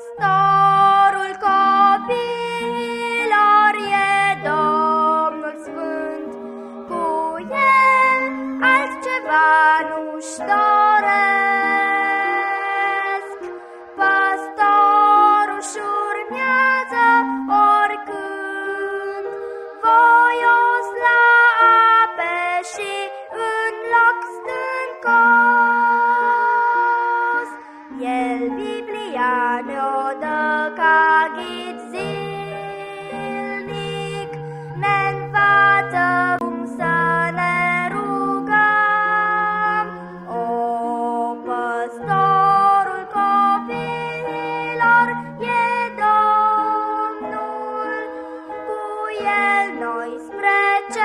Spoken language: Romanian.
Păstorul copiilor e Domnul Sfânt, cu el altceva nu-și. mi-o dă ca ghid zilnic, ne învață cum să ne rugăm. O, păstorul copilor e Domnul, cu el noi spre ce